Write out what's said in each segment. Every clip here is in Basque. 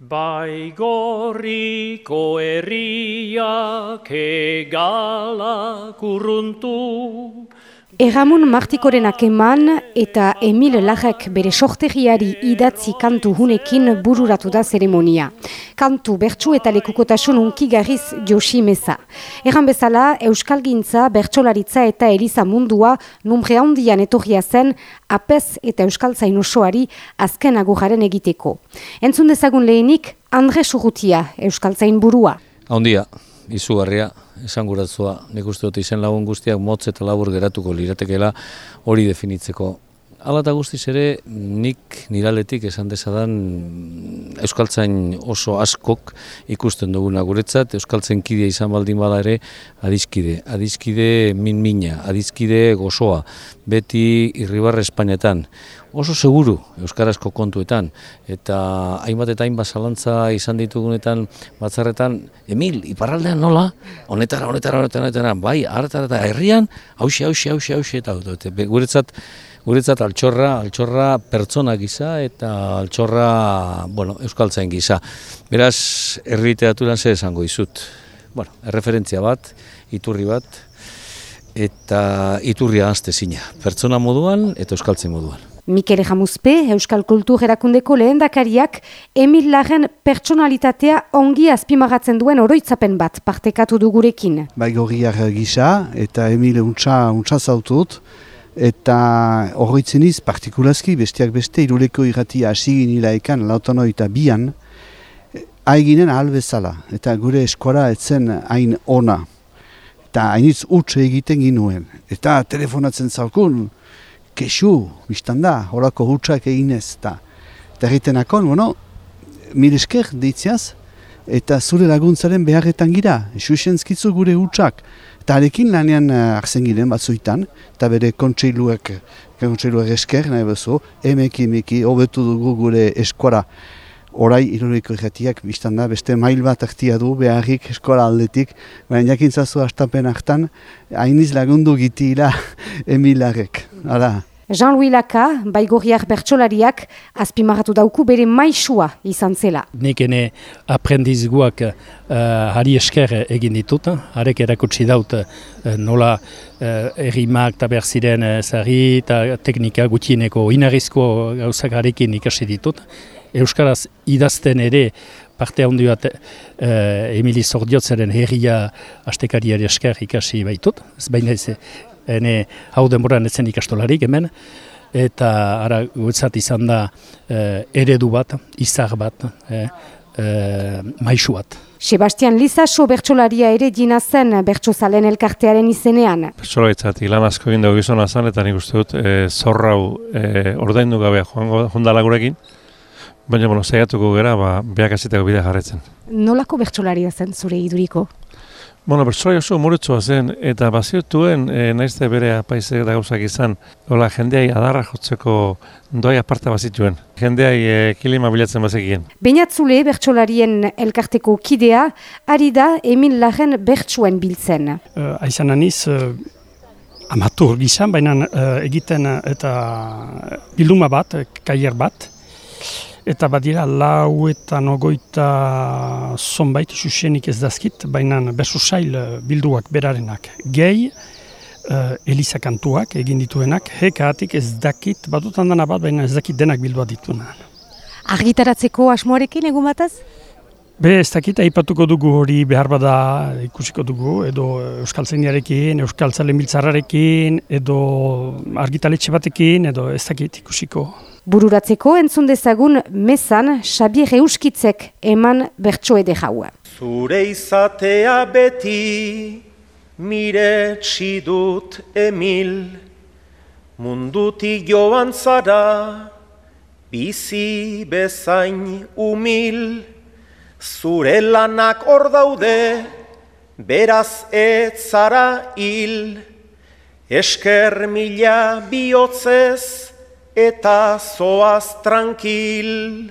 Baigorriko herriak egalak urruntu, Erramun Martikorenak eman eta Emil Lajek bere sortegiari idatzi kantu hunekin bururatu da zeremonia. Kantu bertsu eta lekukotasun unkigarriz Joshi Meza. Erran bezala, Euskal Gintza, Bertsolaritza eta Eliza mundua numre handian etorria zen apez eta Euskal Zain osoari azken agujaren egiteko. Entzun dezagun lehenik, Andre Surutia, Euskal Zain burua. Handia, izugarria, esan guratzua, nik uste dut izen lagun guztiak motz eta labur geratuko liratekela hori definitzeko. Hala eta guztiz ere, nik niraletik esan dezadan Euskaltzain oso askok ikusten duguna guretzat, Euskaltzain kidea izan baldin bada ere, adizkide, adizkide min-mina, adizkide gozoa, beti irribarre Espainetan oso seguru euskarazko kontuetan eta hainbat eta hainbat zalantza izan ditugunetan batzarretan Emil iparraldean nola honetara honetara honetara, honetara bai hartara eta herrian hauxe hauxe hauxe hauxe eta guretzat guretzat altxorra altxorra pertsona gisa eta altxorra bueno euskaltzain gisa beraz herri literaturan ze esango dizut bueno erreferentzia bat iturri bat eta iturria azte zina, pertsona moduan eta euskaltzen moduan. Mikere Jamuzpe, Euskal Kultur erakundeko lehendakariak Emil Laren pertsonalitatea ongi azpimagatzen duen oroitzapen bat partekatu dugurekin. Bai gorriak gisa eta Emil untsa, untsa zautut eta horroitzen iz partikulazki besteak beste iruleko irrati asigin ilaekan lautono eta bian haiginen bezala. Eta gure eskora etzen hain ona. Eta hainitz utxe egiten ginuen. Eta telefonatzen zaukun kexu, biztan da, horako hutsak eginez, eta egiten akon, bueno, mil esker deitziaz, eta zure laguntzaren beharretan gira, esusentzkitzu gure hutsak, eta arekin lanean uh, arzen giren batzuitan, eta bere kontseiluak, kontseiluak esker, nahi bezu, emeki, emeki, hobetu dugu gure eskora, orai iruriko irratiak biztan da, beste mail bat aktia du beharrik eskola aldetik, baina jakintzazu astapen hartan, hainiz lagundu gitila emilarek. Hala. Jean-Louis Laka, baigorriak bertsolariak, azpimarratu dauku bere maisua izan zela. Nik ene aprendizguak uh, hari esker egin ditut, harek erakutsi daut uh, nola uh, errimak eta behar ziren uh, zari eta teknika gutieneko inarrizko gauzak harekin ikasi ditut. Euskaraz idazten ere parte handi bat uh, Emili Zordiotzaren herria astekariari esker ikasi baitut. Ez baina ez, ene hau denboran etzen ikastolarik hemen, eta ara gutzat izan da uh, eredu bat, izar bat, eh, uh, maisu bat. Sebastian Lizaso bertsolaria ere dina zen bertsozalen elkartearen izenean. Bertsolaritzat ilan asko egin dugu gizona zen, eta nik uste dut e, zorrau e, ordaindu gabe joango jondala gurekin, Baina, bueno, zegatuko gara, ba, beak aziteko bidea jarretzen. Nolako bertsolaria zen zure iduriko? Bueno, bertsolari oso umuretsua zen, eta baziotuen, e, naizte bere apaizek da gauzak izan, hola, jendeai adarra jotzeko doi aparte bazituen. Jendeai e, kilima bilatzen bazekien. Beinatzule bertsolarien elkarteko kidea, ari da Emil Laren bertsuen biltzen. Uh, aizan aniz, uh, amatur gizan, baina uh, egiten eta bilduma bat, kaier bat, Eta badira lau eta nogoita zonbait susenik ez dazkit, baina bersu sail eh, bilduak berarenak gehi, uh, Elisa kantuak egin dituenak, hekaatik ez dakit, batutan dana bat, baina ez dakit denak bildua dituena. Argitaratzeko asmoarekin egun bataz? Be, ez dakit, aipatuko dugu hori behar bada ikusiko dugu, edo Euskal Zeiniarekin, Euskal Zalen edo argitaletxe batekin, edo ez dakit ikusiko. Bururatzeko entzun dezagun mezan Xabier Euskitzek eman bertso ede jaua. Zure izatea beti mire txidut emil. Munduti joan zara bizi bezain umil. Zure lanak hor daude beraz ez zara hil. Esker mila bihotzez eta zoaz tranquil,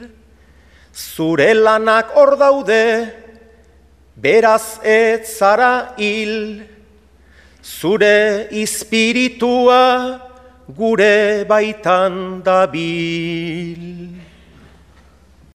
zure lanak hor daude, beraz ez zara hil, zure ispiritua gure baitan dabil.